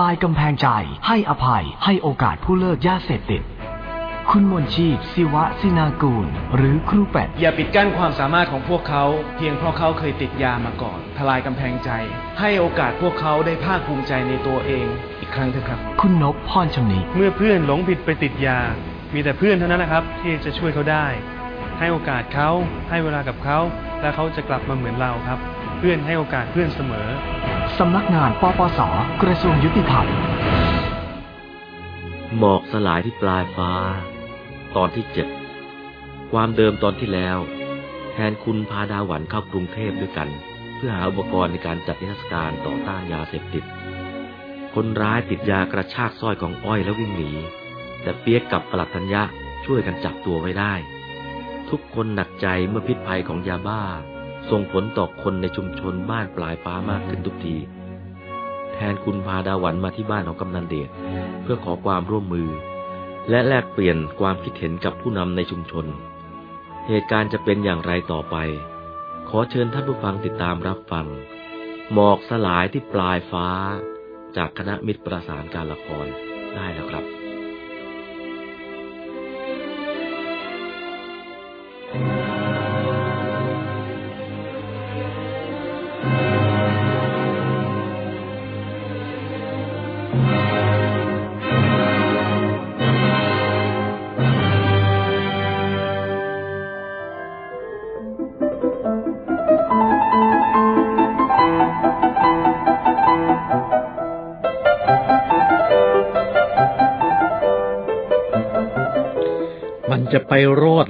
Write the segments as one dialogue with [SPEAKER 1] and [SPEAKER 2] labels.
[SPEAKER 1] ลายกำแพงใจ ให้อภัย ให้โอกาสผู้เลิกยาเสพติด คุณมนชีพศิวะสินากูล หรือครูเป็ด
[SPEAKER 2] อย่าปิดกั้นความสามารถของพวกเขา เพียงเพราะเขาเคยติดยามาก่อน ทลายกำแพงใจ ให้โอกาสพวกเขาได้ภาคภูมิใจในตัวเอง อีกครั้งเถอะครับ
[SPEAKER 1] คุณนพพรชำนิ
[SPEAKER 3] เมื่อเพื่อนหลงผิดไปติดยา มีแต่เพื่อนเท่านั้นนะครับ ที่จะช่วยเขาได้ ให้โอกาสเขาให้เวลากับเขา แล้วเขาจะกลับมาเหมือนเราครับเพื่อนให้โอกาสเพื่อนเสมอ
[SPEAKER 1] สำนักงานปปส กระทรวงยุติธรรม
[SPEAKER 4] หมอกสลายที่ปลายฟ้า ตอนที่เจ็ดความเดิมตอนที่แล้ว แทนคุณพาดาหวันเข้ากรุงเทพด้วยกัน เพื่อหาอุปกรณ์ในการจัดนิทรรศการต่อต้านยาเสพติด คนร้ายติดยากระชากสร้อยของอ้อยแล้ววิ่งหนี แต่เปียกกับปลัดธัญญะช่วยกันจับตัวไว้ได้ ทุกคนหนักใจเมื่อพิษภัยของยาบ้า ส่งผลต่อคนในชุมชนบ้านปลายฟ้ามากขึ้นทุกที แทนคุณพาดาวันมาที่บ้านของกำนันเดชเพื่อขอความร่วมมือ และแลกเปลี่ยนความคิดเห็นกับผู้นำในชุมชน เหตุการณ์จะเป็นอย่างไรต่อไป ขอเชิญท่านผู้ฟังติดตามรับฟัง หมอกสลายที่ปลายฟ้า จากคณะมิตรประสานการละครได้แล้วครับ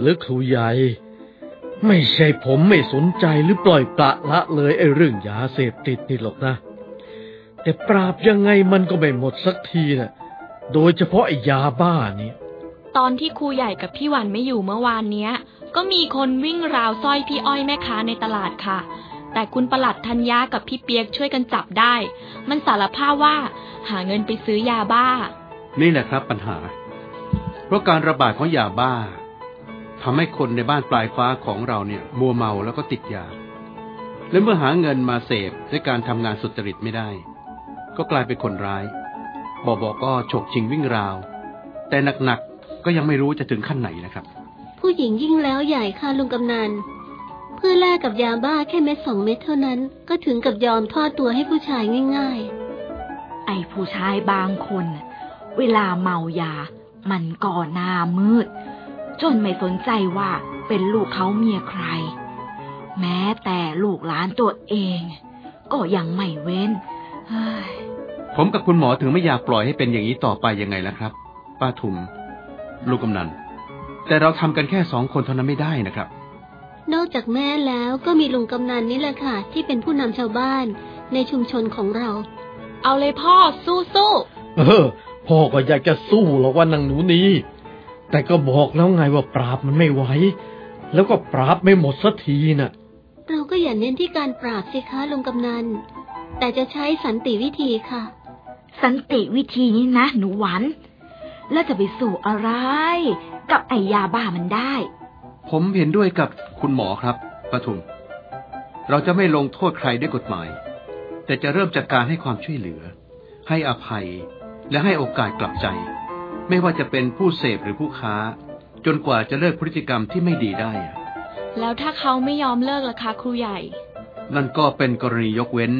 [SPEAKER 5] หรือครูใหญ่ ไม่ใช่ผมไม่สนใจหรือปล่อยปละละเลยไอ้เรื่องยาเสพติดนี่หรอกนะ แต่ปราบยังไงมันก็ไม่หมดสักทีนะโดยเฉพาะไอ้ยาบ้านี่
[SPEAKER 6] ตอนที่ครูใหญ่กับพี่วันไม่อยู่เมื่อวานเนี้ย ก็มีคนวิ่งราวสร้อยพี่อ้อยแม่ค้าในตลาดค่ะ แต่คุณประหลัดธัญญากับพี่เปียกช่วยกันจับได้ มันสารภาพว่า หาเงินไปซื้อยาบ้า
[SPEAKER 7] นี่แหละครับปัญหา เพราะการระบาดของยาบ้า ทำให้คนในบ้านปลายฟ้าของเราเนี่ยมัวเมาแล้วก็ติดยา และเมื่อหาเงินมาเสพด้วยการทำงานสุจริตไม่ได้ ก็กลายเป็นคนร้าย บอบอก็ฉกชิงวิ่งราว แต่หนักๆก็ยังไม่รู้จะถึงขั้นไหนนะครับ
[SPEAKER 8] ผู้หญิงยิ่งแล้วใหญ่ค่ะลุงกำนันเพื่อแลกกับยาบ้าแค่เม็ดสองเม็ดเท่านั้น ก็ถึงกับยอมทอดตัวให้ผู้ชายง่าย
[SPEAKER 9] ไอ้ผู้ชายบางคนน่ะเวลาเมายา มันก่อหน้ามืด จนไม่สนใจว่าเป็นลูกเขาเมียใคร แม้แต่ลูกหลานตัวเอง ก็ยังไม่เว้นเฮ้ย
[SPEAKER 7] ผมกับคุณหมอถึงไม่อยากปล่อยให้เป็นอย่างนี้ต่อไปยังไงล่ะครับ ป้าทุม ลูกกำนัน แต่เราทำกันแค่สองคนเท่านั้นไม่ได้นะครับ
[SPEAKER 8] นอกจากแม่แล้วก็มีลุงกำนันนี่แหละค่ะ ที่เป็นผู้นำชาวบ้านในชุมชนของเรา
[SPEAKER 6] เอาเลยพ่อสู้สู้
[SPEAKER 5] เออพ่อก็อยากจะสู้หรอกว่านางหนูนี้ แต่ก็บอกแล้วไงว่าปราบมันไม่ไหว แล้วก็ปราบไม่หมดสักทีน่ะ
[SPEAKER 8] เราก็อย่าเน้นที่การปราบสิคะลุงกำนัน แต่จะใช้สันติวิธีค่ะ
[SPEAKER 9] สันติวิธีนี้นะ หนูหวัน แล้วจะไปสู่อะไร กับไอ้ยาบ้ามันได้
[SPEAKER 7] ผมเห็นด้วยกับคุณหมอครับป้าทุม เราจะไม่ลงโทษใครด้วยกฎหมาย แต่จะเริ่มจากการให้ความช่วยเหลือ ให้อภัยและให้โอกาสกลับใจ ไม่ว่าจะเป็นผู้เสพหรือผู้ค้า จนกว่าจะเลิกพฤติกรรมที่ไม่ดีได้อะ
[SPEAKER 6] แล้วถ้าเขาไม่ยอมเลิกล่ะคะครูใหญ่
[SPEAKER 7] นั่นก็เป็นกรณียกเว้น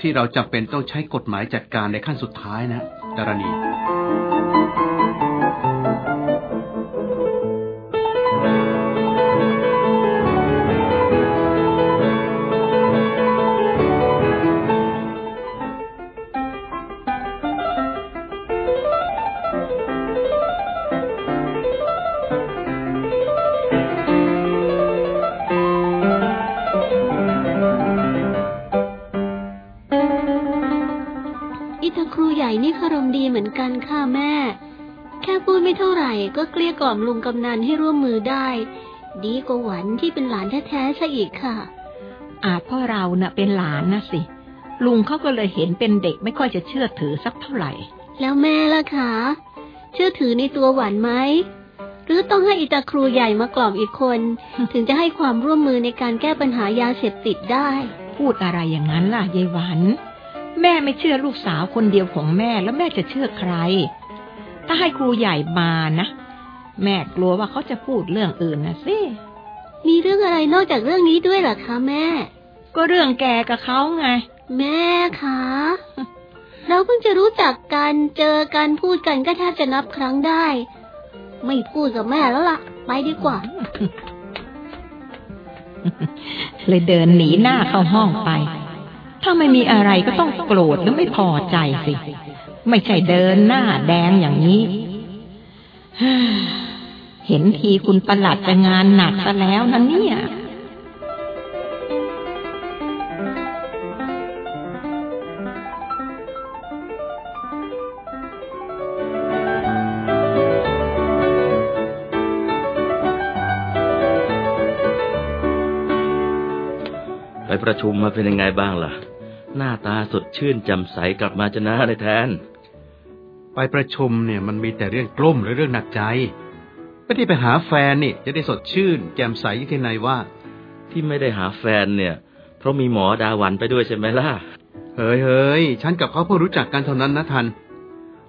[SPEAKER 7] ที่เราจำเป็นต้องใช้กฎหมายจัดการในขั้นสุดท้ายนะดารณี
[SPEAKER 8] อิทาครูใหญ่นี่คารมดีเหมือนกันค่ะแม่ แค่พูดไม่เท่าไหร่ก็เกลี้ยกล่อมลุงกำนันให้ร่วมมือได้ ดีกว่าหวันที่เป็นหลานแท้ๆซะอีกค่ะ
[SPEAKER 10] อาจเพ่อเราเน่ะเป็นหลานนะสิ ลุงเขาก็เลยเห็นเป็นเด็กไม่ค่อยจะเชื่อถือสักเท่าไหร่
[SPEAKER 8] แล้วแม่ล่ะคะ เชื่อถือในตัวหวันไหมหรือต้องให้อิตาครูใหญ่มากล่อมอีกคน ถึงจะให้ความร่วมมือในการแก้ปัญหายาเสพติดได้
[SPEAKER 10] พูดอะไรอย่างนั้นล่ะยายหวัน แม่ไม่เชื่อลูกสาวคนเดียวของแม่แล้วแม่จะเชื่อใคร ถ้าให้ครูใหญ่มานะแม่กลัวว่าเขาจะพูดเรื่องอื่นนะสิ
[SPEAKER 8] มีเรื่องอะไรนอกจากเรื่องนี้ด้วยเหรอคะแม่
[SPEAKER 10] ก็เรื่องแกกับเขาไง
[SPEAKER 8] แม่คะเราเพิ่งจะรู้จักกันเจอกันพูดกันก็แทบจะนับครั้งได้ ไม่พูดกับแม่แล้วล่ะ ไปดีกว่า
[SPEAKER 10] เลยเดินหนีหน้าเข้าห้องไป ถ้าไม่มีอะไรก็ต้องโกรธหรือไม่พอใจสิ ไม่ใช่เดินหน้าแดงอย่างนี้ เห็นทีคุณประหลัดจะงานหนักซะแล้วนะเนี่ย
[SPEAKER 4] ปประชุมมาเป็นยังไงบ้างล่ะ หน้าตาสดชื่นแจ่มใสกลับมาจะนะในแทน
[SPEAKER 7] ไปประชุมเนี่ยมันมีแต่เรื่องกลุ้มหรือเรื่องหนักใจไม่ได้ไปหาแฟนนี่จะได้สดชื่น แจ่มใสอยี่ที่ไหนว่า
[SPEAKER 4] ที่ไม่ได้หาแฟนเนี่ย เพราะมีหมอดาวันไปด้วยใช่ไหมล่ะ
[SPEAKER 7] เฮ้ยเฮ้ยฉันกับเขาเพิ่งรู้จักกันเท่านั้นนะทัน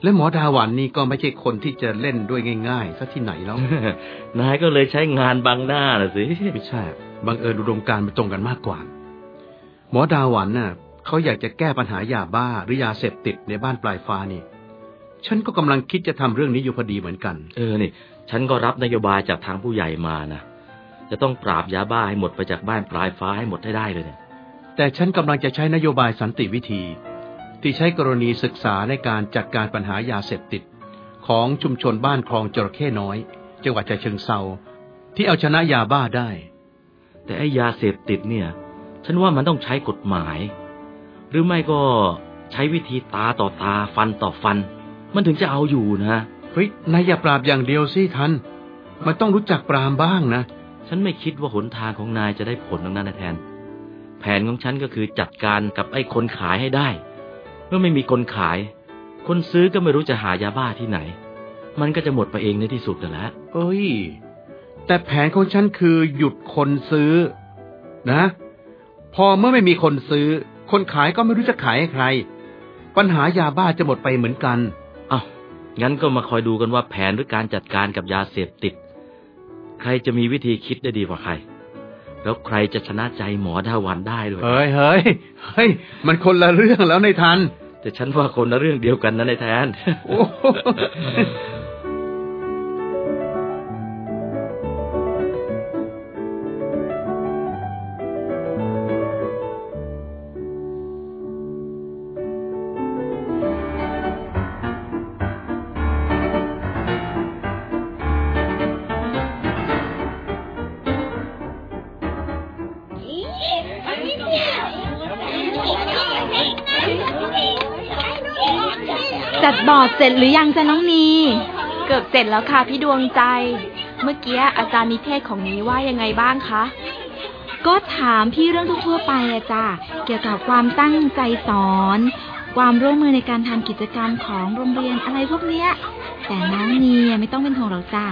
[SPEAKER 7] และหมอดาหวันนี่ก็ไม่ใช่คนที่จะเล่นด้วยง่ายๆซะที่ไหนแล้ว
[SPEAKER 4] นายก็เลยใช้งานบังหน้าน่ะสิ
[SPEAKER 7] ไม่ใช่ บังเอิญอุดมการณ์มันตรงกันมากกว่า หมอดาหวันน่ะเขาอยากจะแก้ปัญหายาบ้าหรือยาเสพติดในบ้านปลายฟ้านี่ ฉันก็กำลังคิดจะทำเรื่องนี้อยู่พอดีเหมือนกัน
[SPEAKER 4] เออนี่ ฉันก็รับนโยบายจากทางผู้ใหญ่มานะจะต้องปราบยาบ้าให้หมดไปจากบ้านปลายฟ้าให้หมดให้ได้เลยเนี่ย
[SPEAKER 7] แต่ฉันกำลังจะใช้นโยบายสันติวิธี ที่ใช้กรณีศึกษาในการจัดการปัญหายาเสพติด ของชุมชนบ้านคลองจระเข้น้อย จังหวัดฉะเชิงเซาที่เอาชนะยาบ้าได้
[SPEAKER 4] แต่ไอ้ยาเสพติดเนี่ย ฉันว่ามันต้องใช้กฎหมาย หรือไม่ก็ใช้วิธีตาต่อตาฟันต่อฟัน มันถึงจะเอาอยู่นะ
[SPEAKER 7] เฮ้ยนายอย่าปราบอย่างเดียวสิทัน มันต้องรู้จักปรามบ้างนะ
[SPEAKER 4] ฉันไม่คิดว่าหนทางของนายจะได้ผลตรงนั้นนะแทน แผนของฉันก็คือจัดการกับไอ้คนขายให้ได้ เมื่อไม่มีคนขาย คนซื้อก็ไม่รู้จะหายาบ้าที่ไหน มันก็จะหมดไปเองในที่สุดนั่นแหละ
[SPEAKER 7] เอ้ย แต่แผนของฉันคือหยุดคนซื้อ นะ พอเมื่อไม่มีคนซื้อ คนขายก็ไม่รู้จะขายให้ใคร ปัญหายาบ้าจะหมดไปเหมือนกัน
[SPEAKER 4] เอา้างั้นก็มาคอยดูกันว่าแผนหรือการจัดการกับยาเสพติด ใครจะมีวิธีคิดได้ดีกว่าใคร แล้วใครจะชนะใจหมอดาวันได้ด้วย
[SPEAKER 7] เฮ้ยเฮ้ยเฮ้ยมันคนละเรื่องแล้วในทัน
[SPEAKER 4] แต่ฉันว่าคนละเรื่องเดียวกันนะในแทน
[SPEAKER 9] เสร็จหรือยังจ๊ะน้องนี
[SPEAKER 6] เกือบเสร็จแล้วค่ะพี่ดวงใจ เมื่อกี้อาจารย์นิเทศของนี้ว่ายังไงบ้างคะ
[SPEAKER 9] ก็ถามพี่เรื่องทั่วๆไปอะจ้ะเกี่ยวกับความตั้งใจสอน ความร่วมมือในการทำกิจกรรมของโรงเรียนอะไรพวกเนี้ย แต่น้องนีอะไม่ต้องเป็นห่วงหรอกจ้ะ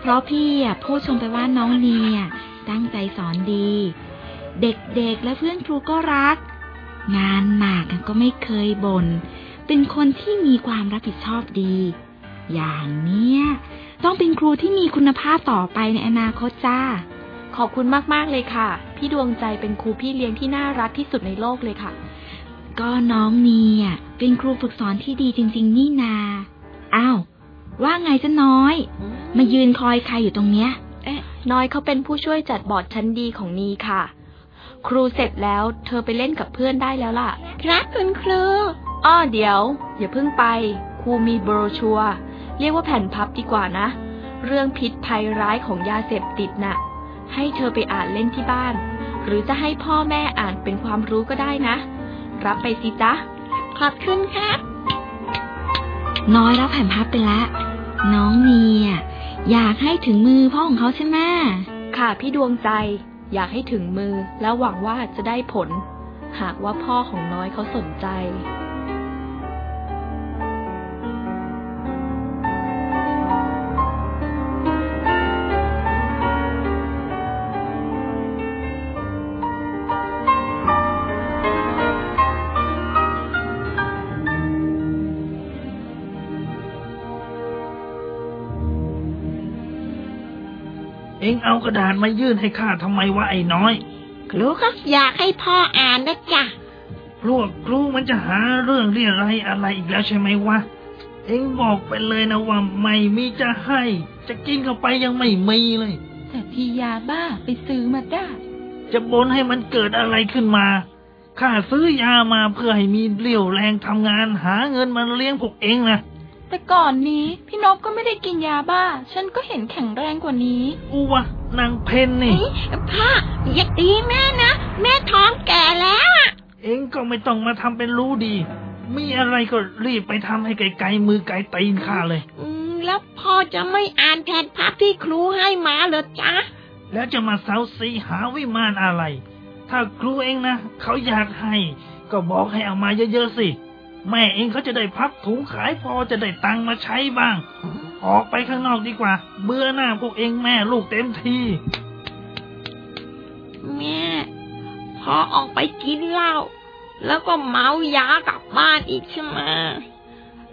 [SPEAKER 9] เพราะพี่อะพูดชมไปว่าน้องนีอะตั้งใจสอนดี เด็กๆและเพื่อนครูก็รัก งานหนักก็ไม่เคยบน่น เป็นคนที่มีความรับผิดชอบดี อย่างเนี้ย ต้องเป็นครูที่มีคุณภาพต่อไปในอนาคตจ้า
[SPEAKER 6] ขอบคุณมากๆเลยค่ะ พี่ดวงใจเป็นครูพี่เลี้ยงที่น่ารักที่สุดในโลกเลยค่ะ
[SPEAKER 9] ก็น้องนีอะเป็นครูฝึกสอนที่ดีจริง ๆ นี่นา อ้าว ว่าไงจะน้อย มายืนคอยใครอยู่ตรงเนี้ย
[SPEAKER 6] เอ๊ะ น้อยเขาเป็นผู้ช่วยจัดบอร์ดชั้นดีของนีค่ะ ครูเสร็จแล้ว เธอไปเล่นกับเพื่อนได้แล้วล่ะ
[SPEAKER 8] ครับคุณครู
[SPEAKER 6] อ้อเดี๋ยว อย่าเพิ่งไป ครูมีโบรชัวร์เรียกว่าแผ่นพับดีกว่านะ เรื่องพิษภัยร้ายของยาเสพติดน่ะ ให้เธอไปอ่านเล่นที่บ้าน หรือจะให้พ่อแม่อ่านเป็นความรู้ก็ได้นะ รับไปสิจ๊ะ
[SPEAKER 8] ขอบคุณครับ
[SPEAKER 9] น้อยรับแผ่นพับไปละ น้องนีอะอยากให้ถึงมือพ่อของเขาใช่ไหม
[SPEAKER 6] ค่ะพี่ดวงใจ อยากให้ถึงมือแล้วหวังว่าจะได้ผล หากว่าพ่อของน้อยเขาสนใจ
[SPEAKER 11] อ็งเอากระดาษมายื่นให้ข้าทำไมวะไอ้น้อย
[SPEAKER 10] ครูก็อยากให้พ่ออ่านนะจ๊ะ
[SPEAKER 11] พวกครูมันจะหาเรื่องเรียอะไรยอะไรอีกแล้วใช่ไหมวะ เอ็งบอกไปเลยนะว่าไม่มีจะให้ จะกินเข้าไปยังไม่มีเลย
[SPEAKER 12] แต่พี่ยาบ้าไปซื้อมาได้
[SPEAKER 11] จะบนให้มันเกิดอะไรขึ้นมา ข้าซื้อยามาเพื่อให้มีเรี่ยวแรงทำงานหาเงินมาเลี้ยงพวกเองนะ
[SPEAKER 12] แต่ก่อนนี้พี่นพก็ไม่ได้กินยาบ้า ฉันก็เห็นแข็งแรงกว่านี้
[SPEAKER 11] อูวะนางเพนนี่
[SPEAKER 10] พ่ออย่าตีแม่นะ แม่ท้องแก่แล้วอะ
[SPEAKER 11] เองก็ไม่ต้องมาทำเป็นรู้ดี มีอะไรก็รีบไปทำให้ไกลๆมือไกลตีนข้าเลย
[SPEAKER 10] อืมแล้วพ่อจะไม่อ่านแผ่นพับที่ครูให้มาเหรอจ๊ะ
[SPEAKER 11] แล้วจะมาเซาซีหาวิมานอะไร ถ้าครูเองนะ เขาอยากให้ ก็บอกให้เอามาเยอะๆสิ แม่เองเขาจะได้พับถุงขายพอจะได้ตังค์มาใช้บ้าง ออกไปข้างนอกดีกว่า เบื่อหน้าพวกเองแม่ลูกเต็มที
[SPEAKER 10] แม่พ่อออกไปกินเหล้าแล้วก็เมายากลับบ้านอีกใช่ไหม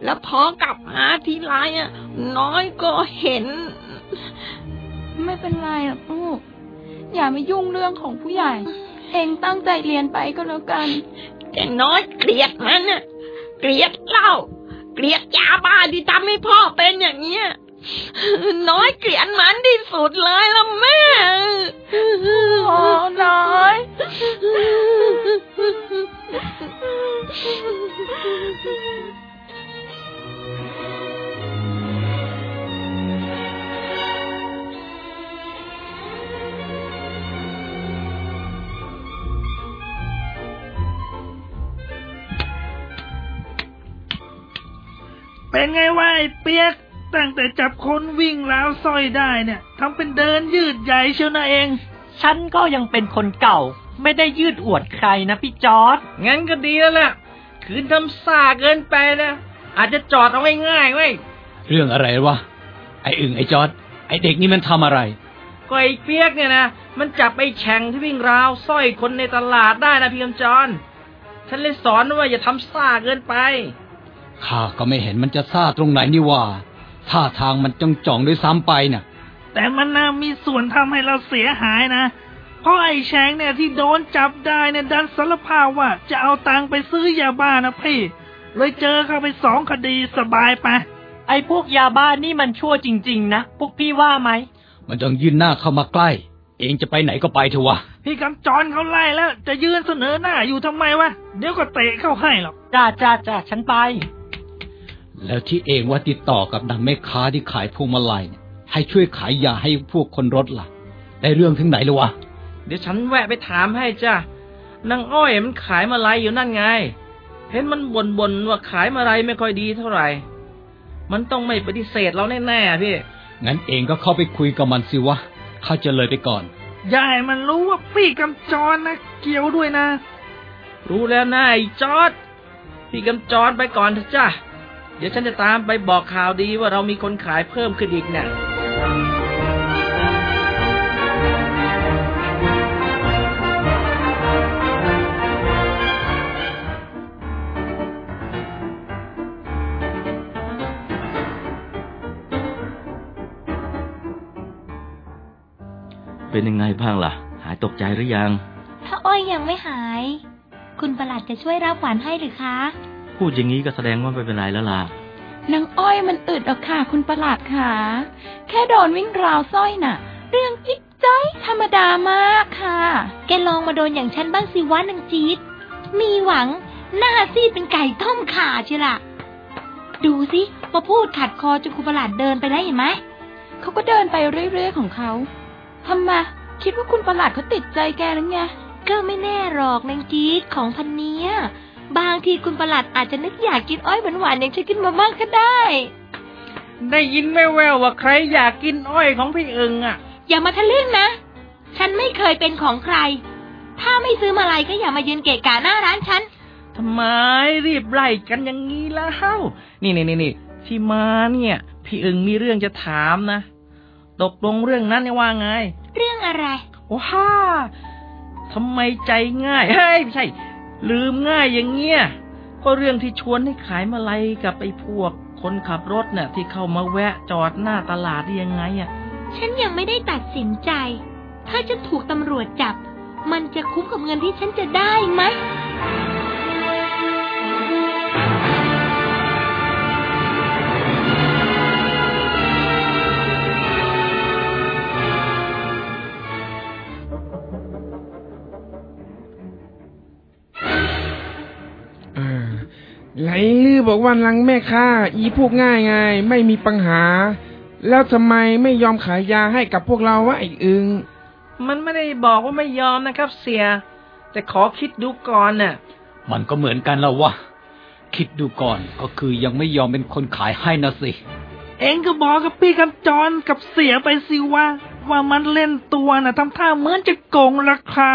[SPEAKER 10] แล้วพอกลับมาทีไรอะ น้อยก็เห็น
[SPEAKER 12] ไม่เป็นไรหรอกลูกอย่ามายุ่งเรื่องของผู้ใหญ่ เองตั้งใจเรียนไปก็แล้วกัน
[SPEAKER 10] แต่น้อยเกลียดมันน่ะ เกลียดเหล้าเกลียดยาบ้าที่ทำให้พ่อเป็นอย่างเงี้ยน้อยเกลียดมันที่สุดเลยละแม่
[SPEAKER 12] โอ้น้อย
[SPEAKER 11] เป็นไงวะไอ้เปียก ตั้งแต่จับคนวิ่งราวสร้อยได้เนี่ยทำเป็นเดินยืดใหญ่เชียวนะเอง
[SPEAKER 13] ฉันก็ยังเป็นคนเก่า ไม่ได้ยืดอวดใครนะพี่จอร์ด
[SPEAKER 14] งั้นก็ดีแล้วล่ะ คืนทำซ่าเกินไปนะอาจจะจอดเอาง่ายๆเว้ย
[SPEAKER 15] เรื่องอะไรวะ ไอ้อึ่งไอ้จอด ไอ้เด็กนี่มันทำอะไร
[SPEAKER 14] ก็ไอ้เปียกเนี่ยนะ มันจับไอ้แฉ่งที่วิ่งราวสร้อยคนในตลาดได้นะพี่กำจร ฉันเลยสอนว่าอย่าทำซ่าเกินไป
[SPEAKER 15] ข้าก็ไม่เห็นมันจะซ่าตรงไหนนี่ว่าท่าทางมันจ้องจ่องๆด้วยซ้ำไปน่ะ
[SPEAKER 11] แต่มันน่ามีส่วนทำให้เราเสียหายนะ เพราะไอ้แฉงเนี่ยที่โดนจับได้เนี่ยดันสารภาพว่าจะเอาตังค์ไปซื้อยาบ้านะพี่ เลยเจอเข้าไปสองคดีสบายไป
[SPEAKER 13] ไอ้พวกยาบ้านี่มันชั่วจริง ๆ นะ พวกพี่ว่าไหม
[SPEAKER 15] มันต้องยื่นหน้าเข้ามาใกล้ เองจะไปไหนก็ไปเถอะวะ
[SPEAKER 11] พี่กำจรเขาไล่แล้ว จะยืนเสนอหน้าอยู่ทำไมวะ เดี๋ยวก็เตะเข้าให้หรอก
[SPEAKER 13] จ้าจ้าจ้าฉันไป
[SPEAKER 15] แล้วที่เองว่าติดต่อกับนางแม่ค้าที่ขายพวงมาลัยเนี่ยให้ช่วยขายยาให้พวกคนรถล่ะ ได้เรื่องถึงไหนแล้ววะ
[SPEAKER 14] เดี๋ยวฉันแวะไปถามให้จ้ะนางอ้อยมันขายมาลัยอยู่นั่นไง เห็นมันบ่นๆว่าขายมาไรไม่ค่อยดีเท่าไหร่ มันต้องไม่ปฏิเสธเราแน่ๆพี่
[SPEAKER 15] งั้นเองก็เข้าไปคุยกับมันสิวะข้าจะเลยไปก่อน
[SPEAKER 11] อย่าให้มันรู้ว่าพี่กำจรนะเกี่ยวด้วยนะ
[SPEAKER 14] รู้แล้วนะไอ้จอดพี่กำจรไปก่อนเถอะจ้า เดี๋ยวฉันจะตามไปบอกข่าวดีว่าเรามีคนขายเพิ่มขึ้นอีกเนี่ย
[SPEAKER 4] เป็นยังไงบ้างล่ะ หายตกใจหรือยัง
[SPEAKER 16] ถ้าอ้อยยังไม่หาย คุณประหลัดจะช่วยรับหวานให้หรือคะ
[SPEAKER 4] พูดอย่างนี้ก็แสดงว่าไม่เป็นไรแล้วล่ะ
[SPEAKER 12] นางอ้อยมันอึดหรอกค่ะคุณประหลัดค่ะ แค่โดนวิ่งราวสร้อยน่ะ เรื่องจิ๊บจ้อยธรรมดามากค่ะ
[SPEAKER 16] แกลองมาโดนอย่างฉันบ้างสิวะนางจี๊ดมีหวังหน้าซีดเป็นไก่ต้มข่าเชียวล่ะดูสิมาพูดขัดคอจนคุณประหลัดเดินไปแล้วเห็นไหม
[SPEAKER 12] เขาก็เดินไปเรื่อยๆของเขาทำไมคิดว่าคุณประหลัดเขาติดใจแกหรือไง
[SPEAKER 16] ก็ไม่แน่หรอกนางจี๊ดของพันเนี้ย บางทีคุณประหลัดอาจจะนึกอยากกินอ้อยหวานๆอย่างฉันขึ้นมาบ้างก็ได้
[SPEAKER 14] ได้ยินแว่วๆว่าใครอยากกินอ้อยของพี่เอิงอะ
[SPEAKER 16] อย่ามาทะลึ่งนะ ฉันไม่เคยเป็นของใคร ถ้าไม่ซื้อมาลัยก็อย่ามายืนเกะกะหน้าร้านฉัน
[SPEAKER 14] ทำไมรีบไล่กันอย่างนี้แล้วนี่นี่นี่นี่ที่มาเนี่ย พี่เอิงมีเรื่องจะถามนะ ตกลงเรื่องนั้นเนี่ยว่าไง
[SPEAKER 16] เรื่องอะไร
[SPEAKER 14] ว้าทำไมใจง่าย เฮ้ยไม่ใช่ ลืมง่ายอย่างเงี้ยก็เรื่องที่ชวนให้ขายมาลัยกับไอ้พวก คนขับรถเนี่ยที่เข้ามาแวะจอดหน้าตลาดได้ยังไงอะ
[SPEAKER 16] ฉันยังไม่ได้ตัดสินใจ ถ้าจะถูกตำรวจจับ มันจะคุ้มกับเงินที่ฉันจะได้ไหม
[SPEAKER 17] ไหลลือบอกว่าลังแม่ค้าอีพวกง่ายไงไม่มีปัญหา แล้วทำไมไม่ยอมขายยาให้กับพวกเราวะไอ้อึง
[SPEAKER 14] มันไม่ได้บอกว่าไม่ยอมนะครับ เสีย แต่ขอคิดดูก่อนน่ะ
[SPEAKER 15] มันก็เหมือนกันแล้ววะคิดดูก่อนก็คือยังไม่ยอมเป็นคนขายให้นะสิ
[SPEAKER 11] เองก็บอกกับพี่กำจรกับเสียไปสิว่า ว่ามันเล่นตัวน่ะทำท่าเหมือนจะโกงราคา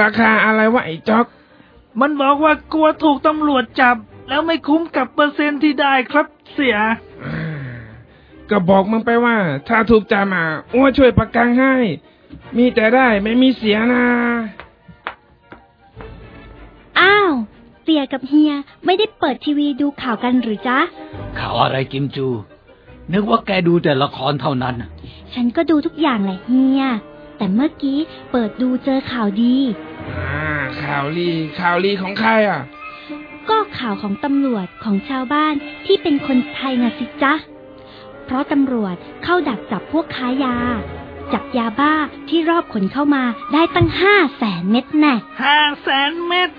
[SPEAKER 17] ราคาอะไรวะไอ้จ๊อก
[SPEAKER 11] มันบอกว่ากลัวถูกตำรวจจับ แล้วไม่คุ้มกับเปอร์เซ็นต์ที่ได้ครับเสีย
[SPEAKER 17] ก็บอกมึงไปว่า ถ้าถูกจับอะอ้วช่วยประกันให้ มีแต่ได้ไม่มีเสียนะ
[SPEAKER 18] อ้าว เสียกับเฮียไม่ได้เปิดทีวีดูข่าวกันหรือจ๊ะ
[SPEAKER 15] ข่าวอะไรกิมจู นึกว่าแกดูแต่ละครเท่านั้น
[SPEAKER 18] ฉันก็ดูทุกอย่างแหละเฮีย แต่เมื่อกี้เปิดดูเจอข่าวดี
[SPEAKER 17] อ่า ข่าวลีข่าวลีของใครอะ
[SPEAKER 18] ก็ข่าวของตำรวจของชาวบ้านที่เป็นคนไทยนะสิจ๊ะ เพราะตำรวจเข้าดักจับพวกค้ายา จับยาบ้าที่รอบขนเข้ามาได้ตั้งห้าแสนเม็ดแน่
[SPEAKER 11] ห้าแสนเม็ด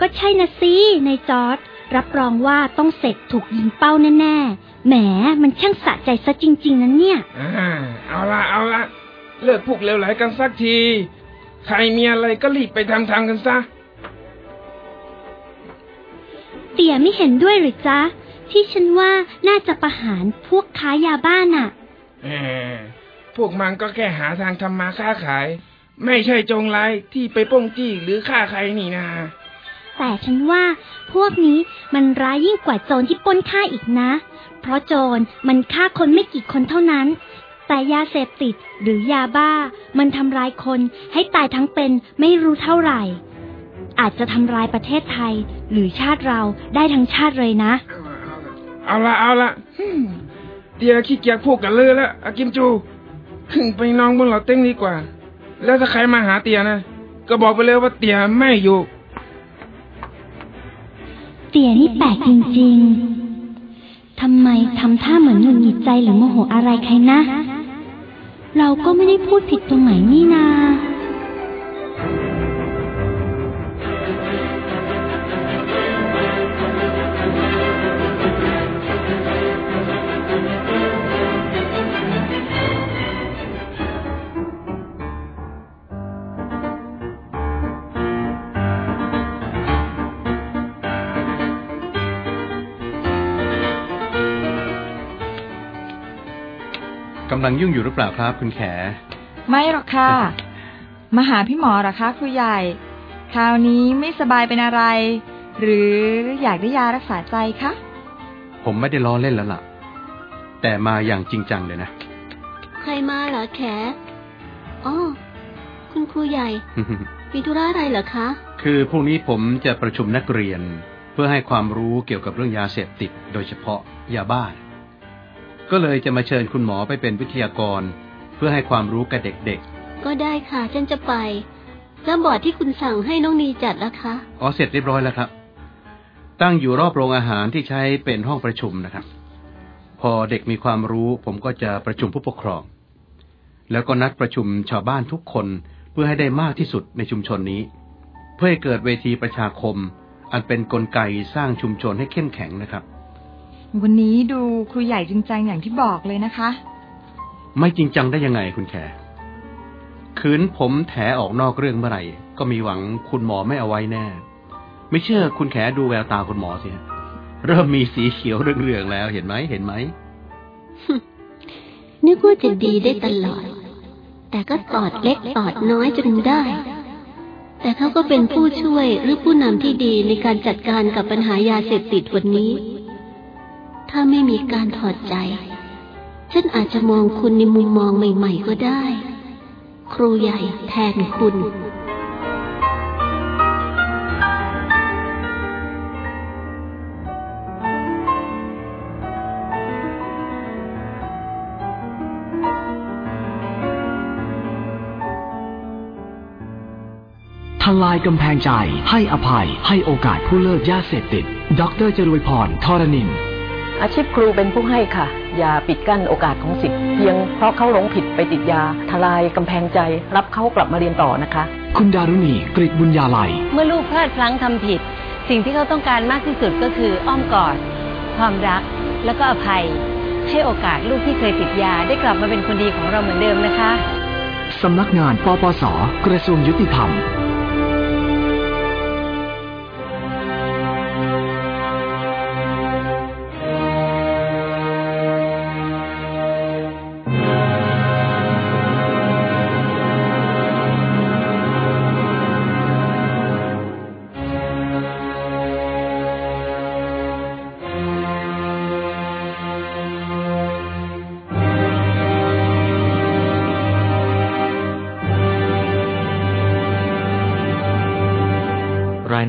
[SPEAKER 18] ก็ใช่นะสิในจอร์ดรับรองว่าต้องเสร็จถูกยิงเป้าแน่ๆ แหมมันช่างสะใจซะจริง ๆนะเนี่ย
[SPEAKER 17] อ่า เอาละเอาละเลิกพูกเลวไหลกันสักที ใครมีอะไรก็รีบไปทำทำกันซะ
[SPEAKER 18] เตี่ยไม่เห็นด้วยหรือจ๊ะ ที่ฉันว่าน่าจะประหารพวกค้ายาบ้าน่ะ
[SPEAKER 17] แหมพวกมันก็แค่หาทางทำมาค้าขาย ไม่ใช่จงไรที่ไปป้องจี้หรือฆ่าใครนี่นา
[SPEAKER 18] แต่ฉันว่าพวกนี้มันร้ายยิ่งกว่าโจรที่ปล้นฆ่าอีกนะ เพราะโจรมันฆ่าคนไม่กี่คนเท่านั้น แต่ยาเสพติดหรือยาบ้า มันทำร้ายคนให้ตายทั้งเป็นไม่รู้เท่าไหร่ อาจจะทำลายประเทศไทย หรือชาติเราได้ทั้งชาติเลยนะ
[SPEAKER 17] เอาละเอาละฮึ่มเตียขี้เกียจพูดกันเลยแล้วอากิมจู ขึ้นไปนอนบนเหล่าเต้งดีกว่า แล้วถ้าใครมาหาเตียนะ ก็บอกไปเลยว่าเตียไม่อยู่
[SPEAKER 18] เตี่ยนี่แปลกจริง ๆทำไมทำท่าเหมือนหงุดหงิดใจหรือโมโหอะไรใครนะ เราก็ไม่ได้พูดผิดตรงไหนนี่นาำ
[SPEAKER 7] ลังยุ่งอยู่หรือเปล่าครับ คุณแข
[SPEAKER 9] ไม่หรอกค่ะ มาหาพี่หมอเหรอคะครูใหญ่ คราวนี้ไม่สบายเป็นอะไร หรืออยากได้ยารักษาใจคะ
[SPEAKER 7] ผมไม่ได้ล้อเล่นแล้วล่ะ แต่มาอย่างจริงจังเลยนะ
[SPEAKER 8] ใครมาเหรอแขอ๋อคุณครูใหญ่ มีธุระอะไรเหรอคะ
[SPEAKER 7] คือพรุ่งนี้ผมจะประชุมนักเรียน เพื่อให้ความรู้เกี่ยวกับเรื่องยาเสพติด โดยเฉพาะยาบ้า ก็เลยจะมาเชิญคุณหมอไปเป็นวิทยากร เพื่อให้ความรู้กับเด็ก
[SPEAKER 8] ก็ได้ค่ะ ฉันจะไป แล้วบอร์ดที่คุณสั่งให้น้องนีจัดล่ะคะ
[SPEAKER 7] ๆอ๋อเสร็จเรียบร้อยแล้วครับ ตั้งอยู่รอบโรงอาหารที่ใช้เป็นห้องประชุมนะครับ พอเด็กมีความรู้ผมก็จะประชุมผู้ปกครอง แล้วก็นัดประชุมชาวบ้านทุกคนเพื่อให้ได้มากที่สุดในชุมชนนี้ เพื่อให้เกิดเวทีประชาคม อันเป็นนกลไกสร้างชุมชนให้เข้มแข็งนะครับ
[SPEAKER 9] วันนี้ดูครูใหญ่จริงจังอย่างที่บอกเลยนะคะ
[SPEAKER 7] ไม่จริงจังได้ยังไงคุณแขคืนผมแถออกนอกเรื่องเมื่อไหร่ ก็มีหวังคุณหมอไม่เอาไว้แน่ ไม่เชื่อคุณแขดูแววตาคุณหมอสิฮะเริ่มมีสีเขียวเรืองๆแล้วเห็นไหมเห็นไหม
[SPEAKER 8] นึกว่าจะดีได้ตลอด แต่ก็ตอดเล็กตอดน้อยจนได้ แต่เขาก็เป็นผู้ช่วยหรือผู้นำที่ดีในการจัดการกับปัญหายาเสพติดวันนี้ ถ้าไม่มีการถอดใจ ฉันอาจจะมองคุณในมุมมองใหม่ ๆ ก็ได้ ครูใหญ่แทนคุณ
[SPEAKER 1] ทลายกำแพงใจให้อภัยให้โอกาสผู้เลิกยาเสพติด ดรจรุยพรทรนิน
[SPEAKER 19] อาชีพครูเป็นผู้ให้ค่ะ อย่าปิดกั้นโอกาสของสิทธิ์เพียงเพราะเขาหลงผิดไปติดยา ทลายกำแพงใจ รับเขากลับมาเรียนต่อนะคะ
[SPEAKER 1] คุณดารุณีกริตบุญญาลัย
[SPEAKER 20] เมื่อลูกพลาดพลั้งทำผิด สิ่งที่เขาต้องการมากที่สุดก็คืออ้อมกอด ความรักแล้วก็อภัย ให้โอกาสลูกที่เคยติดยาได้กลับมาเป็นคนดีของเราเหมือนเดิมนะคะ
[SPEAKER 1] สำนักงานปปส กระทรวงยุติธรรม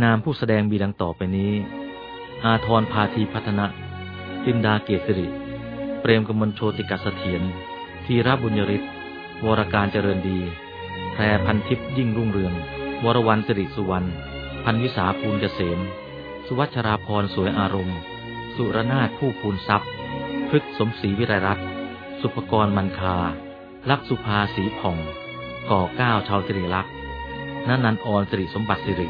[SPEAKER 4] นามผู้แสดงมีดังต่อไปนี้ อาทรพาธีพัฒนะลินดาเกษริ เปรมกมลโชติกัสเถียรธีรบุญยริศวรการเจริญดี แพรพันทิพย์ยิ่งรุ่งเรือง วรวรรณสิริสุวรรณ พันวิสาภูลเกษม สุวัชราพรสวยอารมณ์ สุรนาถผู้ภูนทรัพย์ พฤกสมศรีวิไรรัตสุภกรมันคา ลักษุภาสีผ่อง ก่อเก้าชาวสิริลักษณ์นันนันออนสิริสมบัติสิริ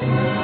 [SPEAKER 4] Thank you.